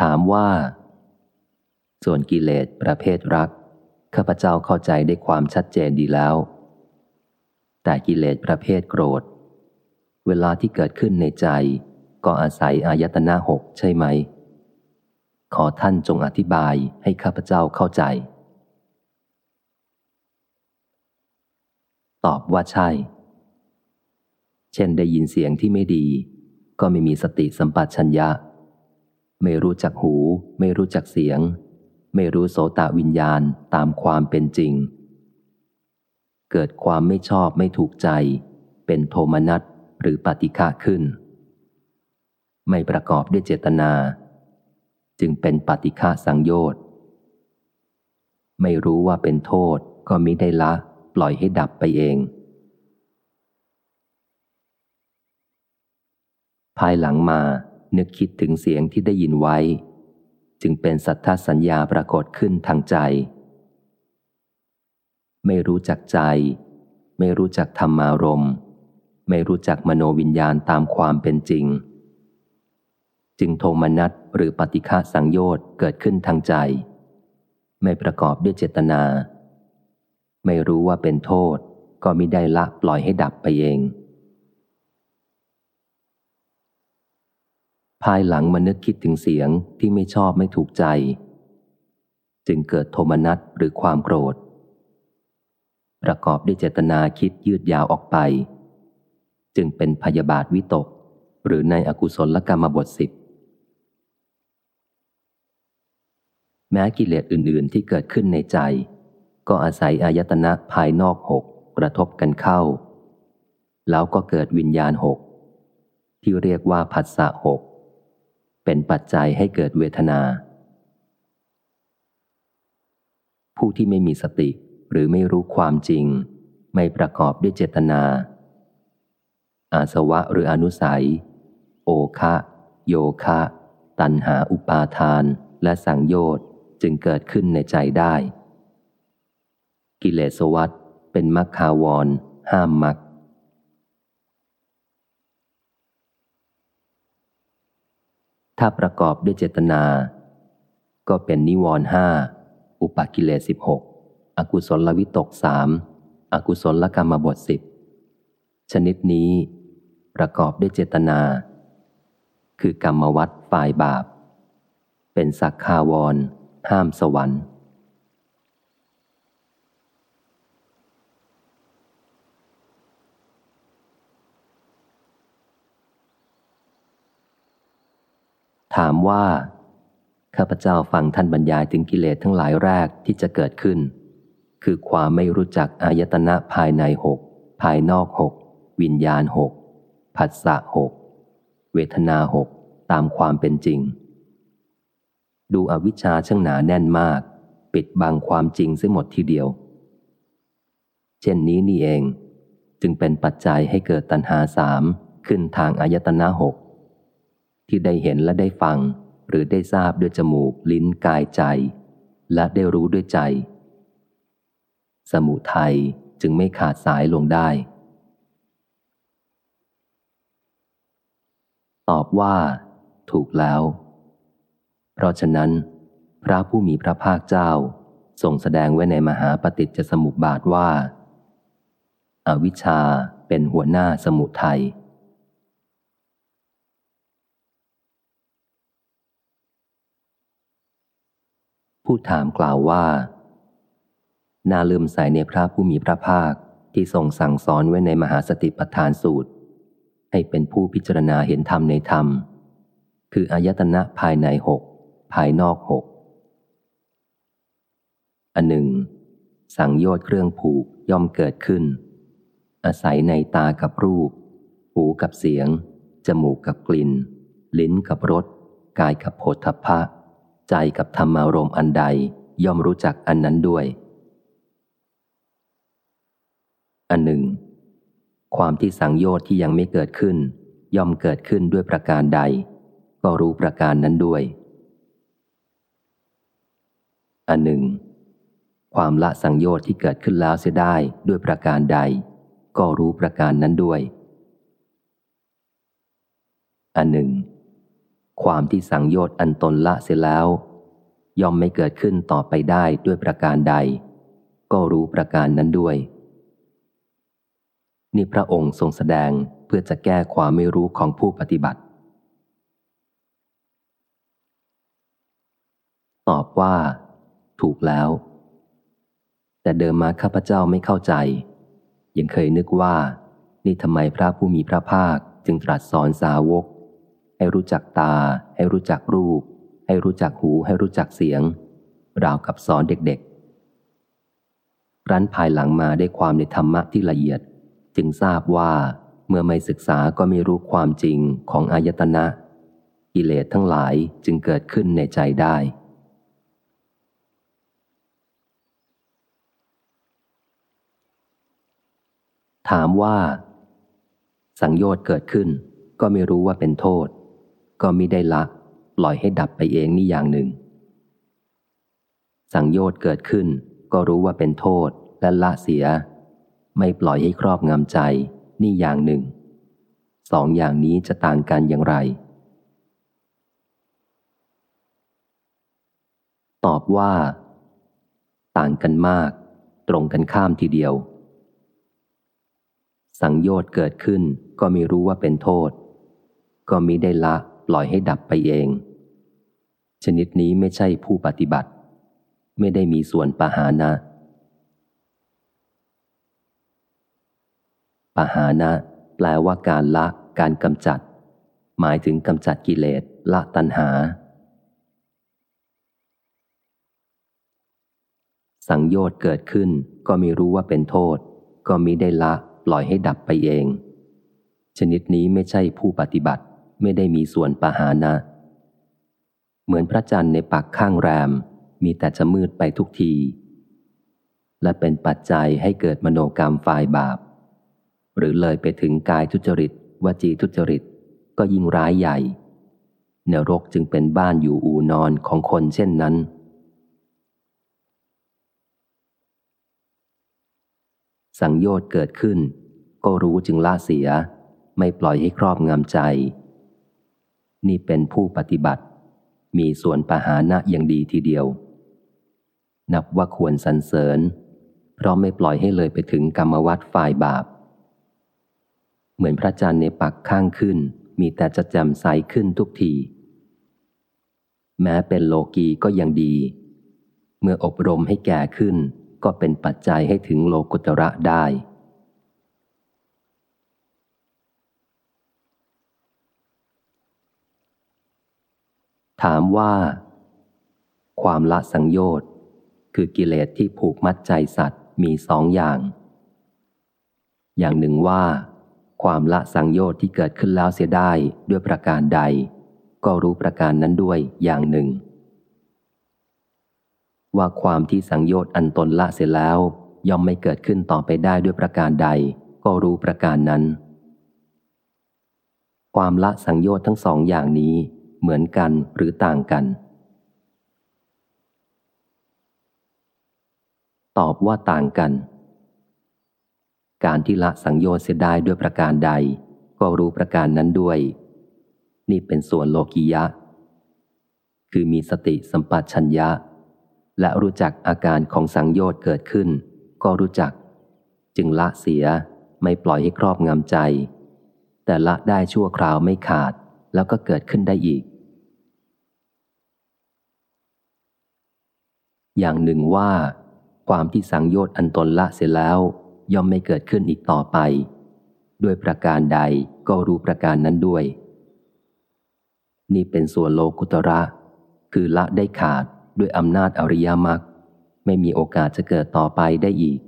ถามว่า ส่วนกิเลสประเภทรัก ข้าพเจ้าเข้าใจได้ความชัดเจนดีแล้ว แต่กิเลสประเภทโกรธ เวลาที่เกิดขึ้นในใจ ก็อาศัยอายตนะหกใช่ไหม ขอท่านจงอธิบายให้ข้าพเจ้าเข้าใจ ตอบว่าใช่ เช่นได้ยินเสียงที่ไม่ดี ก็ไม่มีสติสัมปชัญญะ ไม่รู้จักหู ไม่รู้จักเสียง ไม่รู้โสตวิญญาณตามความเป็นจริง เกิดความไม่ชอบไม่ถูกใจ เป็นโทมนัสหรือปฏิฆะขึ้น ไม่ประกอบด้วยเจตนา จึงเป็นปฏิฆะสังโยชน์ไม่รู้ว่าเป็นโทษก็มิได้ละ ปล่อยให้ดับไปเอง ภายหลังมา นึกคิดถึงเสียงที่ได้ยินไว้ จึงเป็นสัทธสัญญาปรากฏขึ้นทางใจ ไม่รู้จักใจ ไม่รู้จักธรรมารมไม่รู้จักมโนวิญญาณตามความเป็นจริง จึงโทมนัสหรือปฏิฆาสังโยชน์เกิดขึ้นทางใจ ไม่ประกอบด้วยเจตนา ไม่รู้ว่าเป็นโทษก็มิได้ละปล่อยให้ดับไปเอง ภายหลังมานึกคิดถึงเสียงที่ไม่ชอบไม่ถูกใจ จึงเกิดโทมนัสหรือความโกรธ ประกอบด้วยเจตนาคิดยืดยาวออกไป จึงเป็นพยาบาทวิตก หรือในอกุศลกรรมบทสิบแม้กิเลสอื่น ๆ ที่เกิดขึ้นในใจ ก็อาศัยอายตนะภายนอกหกกระทบกันเข้า แล้วก็เกิดวิญญาณหกที่เรียกว่าผัสสะหก เป็นปัจจัยให้เกิดเวทนา ผู้ที่ไม่มีสติหรือไม่รู้ความจริง ไม่ประกอบด้วยเจตนา อาสวะหรืออนุสัย โอคะ โยคะ ตันหาอุปาทานและสังโยชน์จึงเกิดขึ้นในใจได้ กิเลสวัตเป็นมัคคาวร ห้ามมัก ถ้าประกอบด้วยเจตนา ก็เป็นนิวรห้าอุปกิเลสิบหกอกุศลวิตกสามอกุศลกรรมบทสิบชนิดนี้ ประกอบด้วยเจตนา คือกรรมวัดฝ่ายบาป เป็นสักคาวร ห้ามสวรรค์ ถามว่า ข้าพเจ้าฟังท่านบรรยายถึงกิเลสทั้งหลายแรกที่จะเกิดขึ้น คือความไม่รู้จักอายตนะภายในหกภายนอกหกวิญญาณหกผัสสะหกเวทนาหกตามความเป็นจริง ดูอวิชชาช่างหนาแน่นมาก ปิดบังความจริงเสียหมดทีเดียว เช่นนี้นี่เอง จึงเป็นปัจจัยให้เกิดตัณหาสามขึ้นทางอายตนะหก ที่ได้เห็นและได้ฟัง หรือได้ทราบด้วยจมูก ลิ้นกายใจ และได้รู้ด้วยใจ สมุทัยจึงไม่ขาดสายลงได้ ตอบว่า ถูกแล้ว เพราะฉะนั้น พระผู้มีพระภาคเจ้าทรงแสดงไว้ในมหาปฏิจจสมุปบาทว่าอาวิชชาเป็นหัวหน้าสมุทัย ผู้ถามกล่าวว่า น่าลืมใส่ในพระผู้มีพระภาคที่ทรงสั่งสอนไว้ในมหาสติปัฏฐานสูตร ให้เป็นผู้พิจารณาเห็นธรรมในธรรม คืออายตนะภายในหกภายนอกหกอันหนึ่ง สังโยชน์เครื่องผูกย่อมเกิดขึ้น อาศัยในตากับรูป หูกับเสียง จมูกกับกลิ่น ลิ้นกับรส กายกับโผฏฐัพพะ ใจกับธรรมารมอันใดย่อมรู้จักอันนั้นด้วย อันหนึ่ง ความที่สังโยชน์ที่ยังไม่เกิดขึ้น ย่อมเกิดขึ้นด้วยประการใด ก็รู้ประการนั้นด้วย อันหนึ่ง ความละสังโยชน์ที่เกิดขึ้นแล้วเสียได้ด้วยประการใด ก็รู้ประการนั้นด้วย อันหนึ่ง ความที่สังโยชน์อันตนละเสียแล้ว ย่อมไม่เกิดขึ้นต่อไปได้ด้วยประการใด ก็รู้ประการนั้นด้วย นี่พระองค์ทรงแสดงเพื่อจะแก้ความไม่รู้ของผู้ปฏิบัติ ตอบว่า ถูกแล้ว แต่เดิมมาข้าพเจ้าไม่เข้าใจ ยังเคยนึกว่า นี่ทำไมพระผู้มีพระภาคจึงตรัสสอนสาวก ให้รู้จักตา ให้รู้จักรูป ให้รู้จักหู ให้รู้จักเสียง ราวกับสอนเด็กๆ รั้นภายหลังมาได้ความในธรรมะที่ละเอียด จึงทราบว่าเมื่อไม่ศึกษาก็ไม่รู้ความจริงของอายตนะ กิเลสทั้งหลายจึงเกิดขึ้นในใจได้ ถามว่า สังโยชน์เกิดขึ้นก็ไม่รู้ว่าเป็นโทษ ก็มิได้ละปล่อยให้ดับไปเองนี่อย่างหนึ่ง สังโยชน์เกิดขึ้น ก็รู้ว่าเป็นโทษและละเสีย ไม่ปล่อยให้ครอบงำใจนี่อย่างหนึ่ง สองอย่างนี้จะต่างกันอย่างไร ตอบว่า ต่างกันมาก ตรงกันข้ามทีเดียว สังโยชน์เกิดขึ้นก็ไม่รู้ว่าเป็นโทษ ก็มิได้ละ ปล่อยให้ดับไปเอง ชนิดนี้ไม่ใช่ผู้ปฏิบัติ ไม่ได้มีส่วนปหานะปหานะแปลว่าการละการกำจัด หมายถึงกำจัดกิเลสละตัณหา สังโยชน์เกิดขึ้นก็ไม่รู้ว่าเป็นโทษ ก็มิได้ละปล่อยให้ดับไปเอง ชนิดนี้ไม่ใช่ผู้ปฏิบัติ ไม่ได้มีส่วนปหานะ เหมือนพระจันทร์ในปักข้างแรม มีแต่จะมืดไปทุกที และเป็นปัจจัยให้เกิดมโนกรรมฝ่ายบาป หรือเลยไปถึงกายทุจริตวจีทุจริต ก็ยิ่งร้ายใหญ่เนรกจึงเป็นบ้านอยู่อูนอนของคนเช่นนั้น สังโยชน์เกิดขึ้น ก็รู้จึงละเสีย ไม่ปล่อยให้ครอบงำใจ นี่เป็นผู้ปฏิบัติ มีส่วนปหานะอย่างดีทีเดียว นับว่าควรสรรเสริญ เพราะไม่ปล่อยให้เลยไปถึงกรรมวัฏฝ่ายบาป เหมือนพระจันทร์ในปักข้างขึ้น มีแต่จะแจ่มใสขึ้นทุกที แม้เป็นโลกีก็ยังดี เมื่ออบรมให้แก่ขึ้น ก็เป็นปัจจัยให้ถึงโลกุตระได้ ถามว่า ความละสังโยชน์คือกิเลสที่ผูกมัดใจสัตว์มีสองอย่าง อย่างหนึ่งว่า ความละสังโยชน์ที่เกิดขึ้นแล้วเสียได้ด้วยประการใด ก็รู้ประการนั้นด้วยอย่างหนึ่ง ว่าความที่สังโยชน์อันตนละเสียแล้ว ย่อมไม่เกิดขึ้นต่อไปได้ด้วยประการใด ก็รู้ประการนั้น ความละสังโยชน์ทั้งสองอย่างนี้ เหมือนกันหรือต่างกัน ตอบว่าต่างกัน การที่ละสังโยชน์เสียได้ด้วยประการใด ก็รู้ประการนั้นด้วย นี่เป็นส่วนโลกียะ คือมีสติสัมปชัญญะ และรู้จักอาการของสังโยชน์เกิดขึ้น ก็รู้จัก จึงละเสียไม่ปล่อยให้ครอบงำใจ แต่ละได้ชั่วคราวไม่ขาด แล้วก็เกิดขึ้นได้อีก อย่างหนึ่งว่า ความที่สังโยชน์อันตนละเสร็จแล้ว ย่อมไม่เกิดขึ้นอีกต่อไป ด้วยประการใดก็รู้ประการนั้นด้วย นี่เป็นส่วนโลกุตระ คือละได้ขาดด้วยอำนาจอริยมรรคไม่มีโอกาสจะเกิดต่อไปได้อีก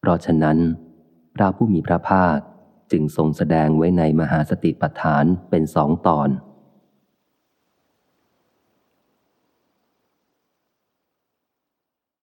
เพราะฉะนั้น พระผู้มีพระภาค จึงทรงแสดงไว้ในมหาสติปัฏฐานเป็นสองตอน